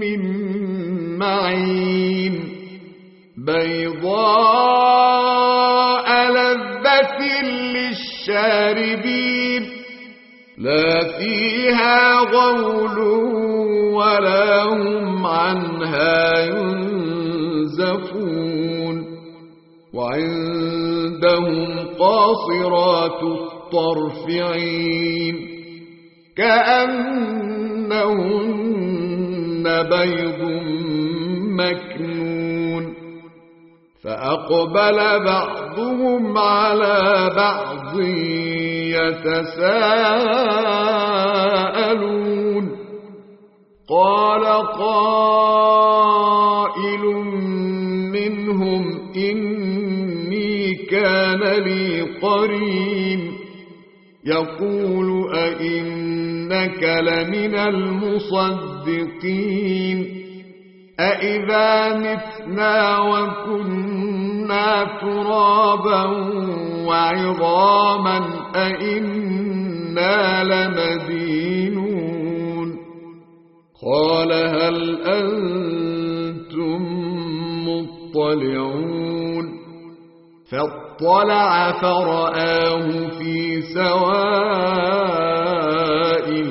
من معين بيضاء لذة للشاربين لا فيها غول ولا هم عنها ينزفون وعندهم قاصرات الطرف عين كأنهن بيض مكنون فأقبل بعضهم على بعض يتساءلون قال قائل منهم إني كان لي قرين يقول أئنك لمن المصدقين أئذا متنا وكنا ترابا وعظاما أئنا لمدينون قال هل أنتم مطلعون فاطلع فرآه في سواء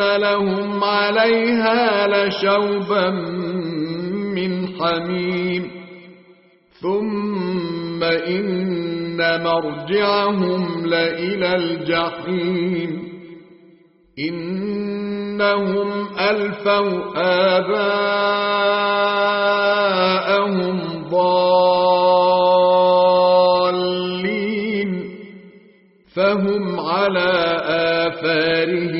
لهم عليها لشوبا من حميم ثم إن مرجعهم لإلى الجحيم إنهم ألفوا آباءهم ضالين فهم على آثارهم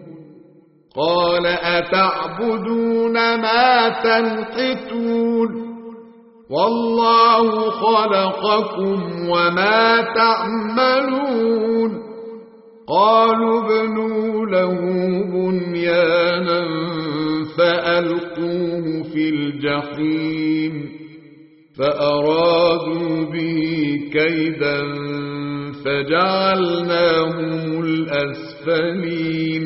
قال أتعبدون ما تنحتون والله خلقكم وما تعملون قالوا ابنوا له بنيانا فألقوه في الجحيم فأرادوا به كيدا فجعلناهم الأسفلين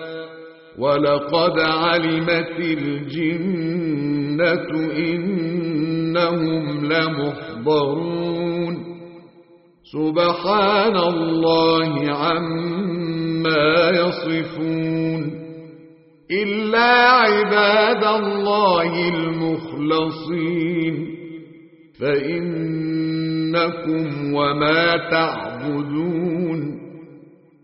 ولقد علمت الجنة إنهم لمحضرون سبحان الله عما يصفون إلا عباد الله المخلصين فإنكم وما تعبدون